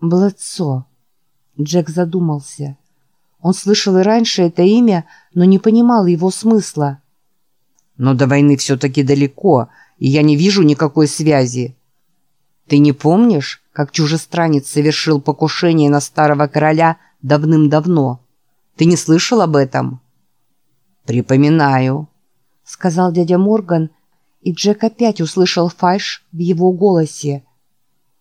Блэдсо. Джек задумался. Он слышал и раньше это имя, но не понимал его смысла. «Но до войны все-таки далеко, и я не вижу никакой связи. Ты не помнишь, как чужестранец совершил покушение на старого короля давным-давно? Ты не слышал об этом?» «Припоминаю», — сказал дядя Морган, и Джек опять услышал фальшь в его голосе.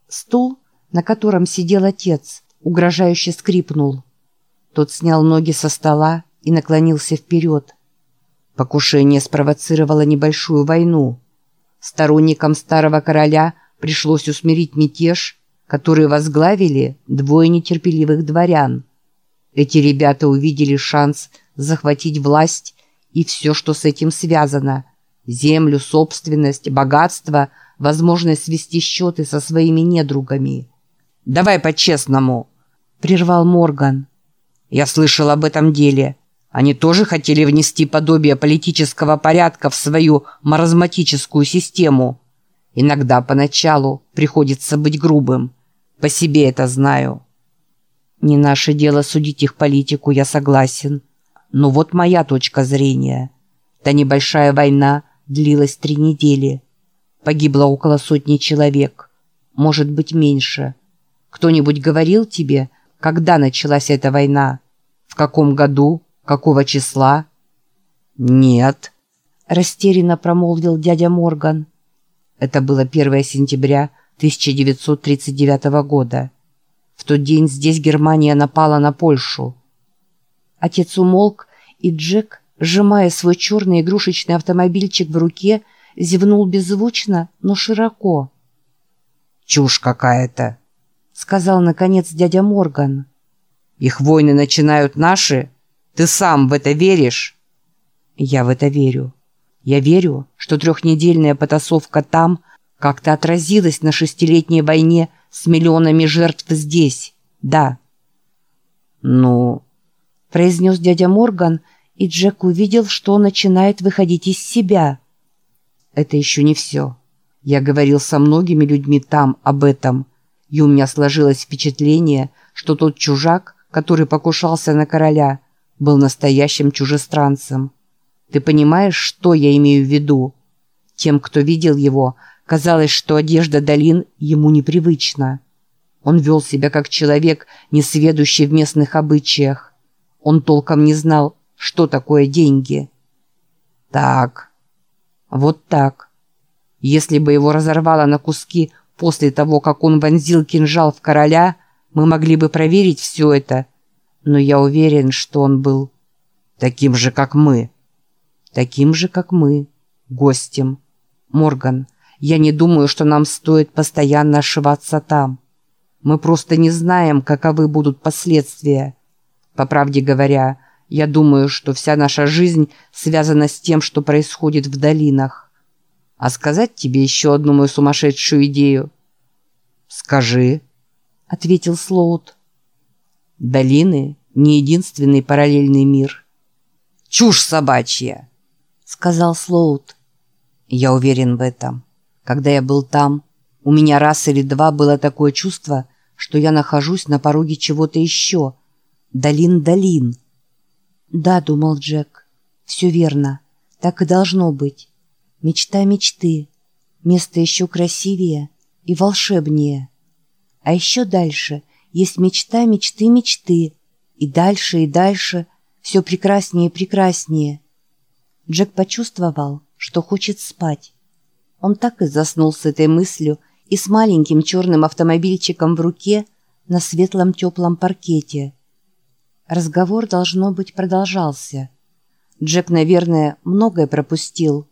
Стул, на котором сидел отец, угрожающе скрипнул. Тот снял ноги со стола и наклонился вперед. Покушение спровоцировало небольшую войну. Сторонникам старого короля пришлось усмирить мятеж, который возглавили двое нетерпеливых дворян. Эти ребята увидели шанс захватить власть и все, что с этим связано – землю, собственность, богатство, возможность свести счеты со своими недругами. «Давай по-честному», – прервал Морган. «Я слышал об этом деле. Они тоже хотели внести подобие политического порядка в свою маразматическую систему. Иногда поначалу приходится быть грубым. По себе это знаю». «Не наше дело судить их политику, я согласен. Но вот моя точка зрения. Та небольшая война длилась три недели. Погибло около сотни человек. Может быть, меньше». Кто-нибудь говорил тебе, когда началась эта война? В каком году? Какого числа? Нет, растерянно промолвил дядя Морган. Это было 1 сентября 1939 года. В тот день здесь Германия напала на Польшу. Отец умолк, и Джек, сжимая свой черный игрушечный автомобильчик в руке, зевнул беззвучно, но широко. «Чушь какая-то!» Сказал наконец дядя Морган. Их войны начинают наши? Ты сам в это веришь? Я в это верю. Я верю, что трехнедельная потасовка там как-то отразилась на шестилетней войне с миллионами жертв здесь. Да. Ну, произнес дядя Морган, и Джек увидел, что он начинает выходить из себя. Это еще не все. Я говорил со многими людьми там об этом, и у меня сложилось впечатление, что тот чужак, который покушался на короля, был настоящим чужестранцем. Ты понимаешь, что я имею в виду? Тем, кто видел его, казалось, что одежда Долин ему непривычна. Он вел себя как человек, не сведущий в местных обычаях. Он толком не знал, что такое деньги. Так, вот так. Если бы его разорвало на куски После того, как он вонзил кинжал в короля, мы могли бы проверить все это, но я уверен, что он был таким же, как мы. Таким же, как мы, гостем. Морган, я не думаю, что нам стоит постоянно ошиваться там. Мы просто не знаем, каковы будут последствия. По правде говоря, я думаю, что вся наша жизнь связана с тем, что происходит в долинах. А сказать тебе еще одну мою сумасшедшую идею?» «Скажи», — ответил Слоут. «Долины — не единственный параллельный мир». «Чушь собачья», — сказал Слоут. «Я уверен в этом. Когда я был там, у меня раз или два было такое чувство, что я нахожусь на пороге чего-то еще. Долин-долин». «Да», — думал Джек, — «все верно. Так и должно быть». Мечта мечты. Место еще красивее и волшебнее. А еще дальше есть мечта мечты мечты. И дальше и дальше все прекраснее и прекраснее. Джек почувствовал, что хочет спать. Он так и заснул с этой мыслью и с маленьким черным автомобильчиком в руке на светлом теплом паркете. Разговор, должно быть, продолжался. Джек, наверное, многое пропустил.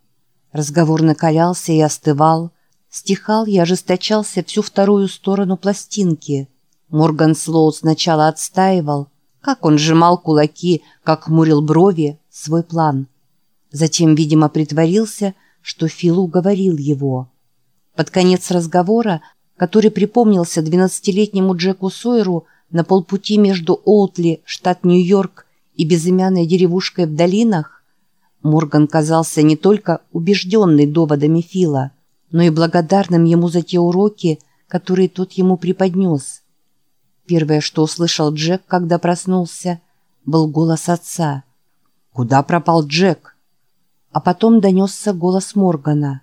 Разговор накалялся и остывал, стихал и ожесточался всю вторую сторону пластинки. Морган Слоу сначала отстаивал, как он сжимал кулаки, как хмурил брови, свой план. Затем, видимо, притворился, что Фил уговорил его. Под конец разговора, который припомнился двенадцатилетнему Джеку Сойеру на полпути между Оутли, штат Нью-Йорк, и безымянной деревушкой в долинах, Морган казался не только убежденный доводами Фила, но и благодарным ему за те уроки, которые тот ему преподнес. Первое, что услышал Джек, когда проснулся, был голос отца. «Куда пропал Джек?» А потом донесся голос Моргана.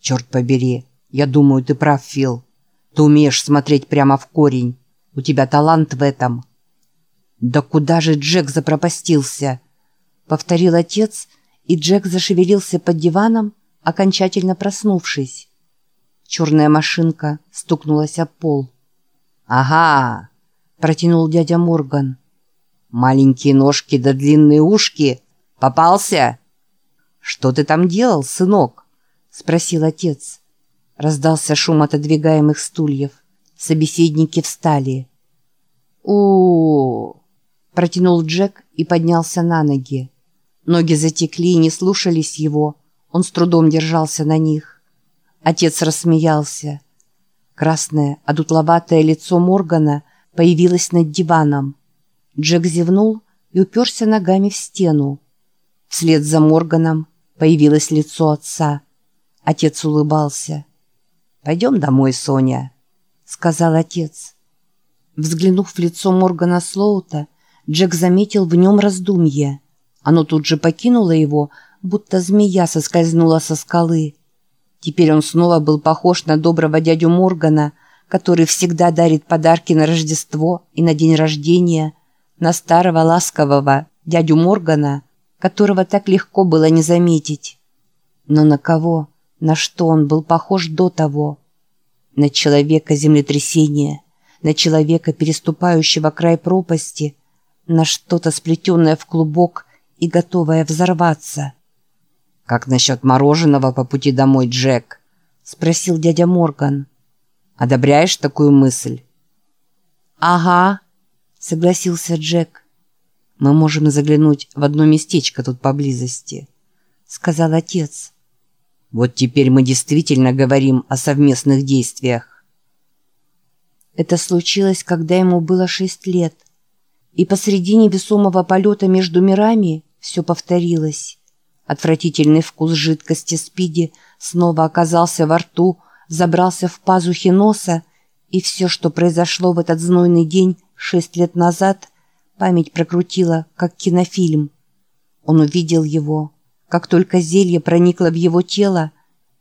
«Черт побери, я думаю, ты прав, Фил. Ты умеешь смотреть прямо в корень. У тебя талант в этом». «Да куда же Джек запропастился?» Повторил отец, и Джек зашевелился под диваном, окончательно проснувшись. Черная машинка стукнулась об пол. «Ага!» — протянул дядя Морган. «Маленькие ножки да длинные ушки. Попался?» «Что ты там делал, сынок?» — спросил отец. Раздался шум отодвигаемых стульев. Собеседники встали. у, протянул Джек и поднялся на ноги. Ноги затекли и не слушались его. Он с трудом держался на них. Отец рассмеялся. Красное, одутловатое лицо Моргана появилось над диваном. Джек зевнул и уперся ногами в стену. Вслед за Морганом появилось лицо отца. Отец улыбался. «Пойдем домой, Соня», — сказал отец. Взглянув в лицо Моргана Слоута, Джек заметил в нем раздумье. Оно тут же покинуло его, будто змея соскользнула со скалы. Теперь он снова был похож на доброго дядю Моргана, который всегда дарит подарки на Рождество и на день рождения, на старого ласкового дядю Моргана, которого так легко было не заметить. Но на кого, на что он был похож до того? На человека землетрясения, на человека, переступающего край пропасти, на что-то сплетенное в клубок и готовое взорваться. «Как насчет мороженого по пути домой, Джек?» — спросил дядя Морган. «Одобряешь такую мысль?» «Ага», — согласился Джек. «Мы можем заглянуть в одно местечко тут поблизости», — сказал отец. «Вот теперь мы действительно говорим о совместных действиях». Это случилось, когда ему было шесть лет. И посреди невесомого полета между мирами все повторилось. Отвратительный вкус жидкости спиди снова оказался во рту, забрался в пазухи носа, и все, что произошло в этот знойный день шесть лет назад, память прокрутила, как кинофильм. Он увидел его, как только зелье проникло в его тело,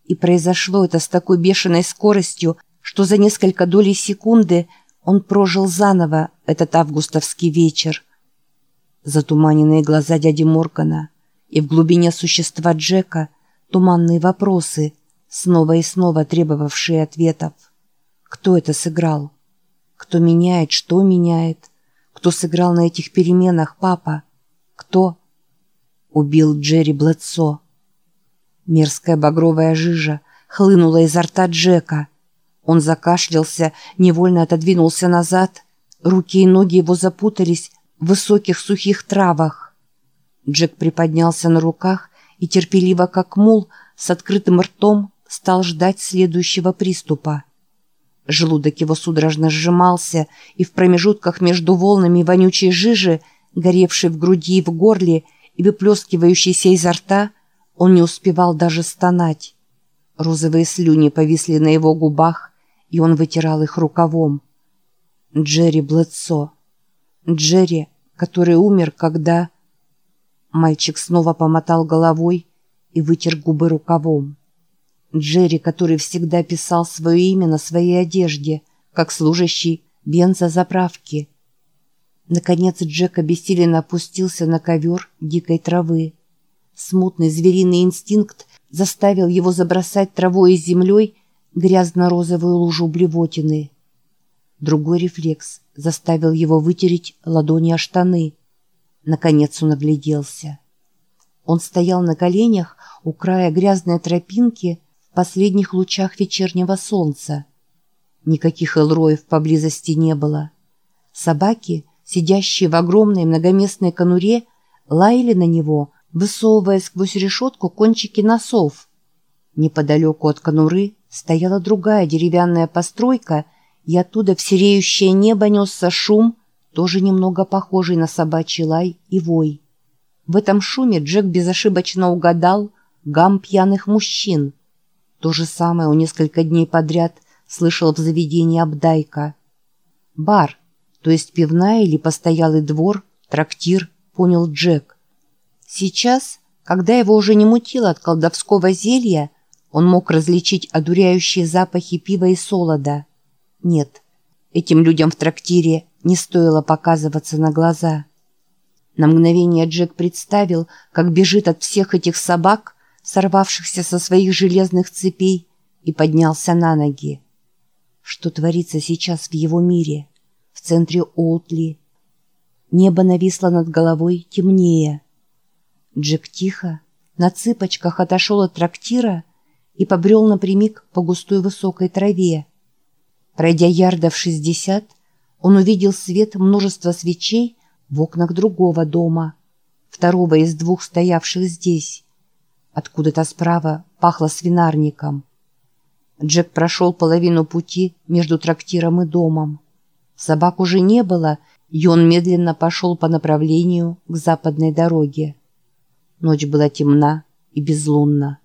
и произошло это с такой бешеной скоростью, что за несколько долей секунды он прожил заново этот августовский вечер. Затуманенные глаза дяди Моргана и в глубине существа Джека туманные вопросы, снова и снова требовавшие ответов. Кто это сыграл? Кто меняет, что меняет? Кто сыграл на этих переменах, папа? Кто? Убил Джерри Блэдсо. Мерзкая багровая жижа хлынула изо рта Джека. Он закашлялся, невольно отодвинулся назад. Руки и ноги его запутались высоких сухих травах. Джек приподнялся на руках и терпеливо, как мул, с открытым ртом стал ждать следующего приступа. Желудок его судорожно сжимался, и в промежутках между волнами вонючей жижи, горевшей в груди и в горле и выплескивающейся изо рта, он не успевал даже стонать. Розовые слюни повисли на его губах, и он вытирал их рукавом. Джерри Блэдсо. Джерри, который умер, когда... Мальчик снова помотал головой и вытер губы рукавом. Джерри, который всегда писал свое имя на своей одежде, как служащий бензозаправки. Наконец Джек обессиленно опустился на ковер дикой травы. Смутный звериный инстинкт заставил его забросать травой и землей грязно-розовую лужу блевотины. Другой рефлекс заставил его вытереть ладони о штаны. Наконец он огляделся. Он стоял на коленях у края грязной тропинки в последних лучах вечернего солнца. Никаких элроев поблизости не было. Собаки, сидящие в огромной многоместной конуре, лаяли на него, высовывая сквозь решетку кончики носов. Неподалеку от конуры стояла другая деревянная постройка — и оттуда в сереющее небо несся шум, тоже немного похожий на собачий лай и вой. В этом шуме Джек безошибочно угадал гам пьяных мужчин. То же самое он несколько дней подряд слышал в заведении Абдайка. Бар, То есть пивная или постоялый двор, трактир, понял Джек. Сейчас, когда его уже не мутило от колдовского зелья, он мог различить одуряющие запахи пива и солода. Нет, этим людям в трактире не стоило показываться на глаза. На мгновение Джек представил, как бежит от всех этих собак, сорвавшихся со своих железных цепей, и поднялся на ноги. Что творится сейчас в его мире, в центре Олтли? Небо нависло над головой темнее. Джек тихо, на цыпочках отошел от трактира и побрел напрямик по густой высокой траве. Пройдя ярдов шестьдесят, он увидел свет множества свечей в окнах другого дома, второго из двух стоявших здесь. Откуда-то справа пахло свинарником. Джек прошел половину пути между трактиром и домом. Собак уже не было, и он медленно пошел по направлению к западной дороге. Ночь была темна и безлунна.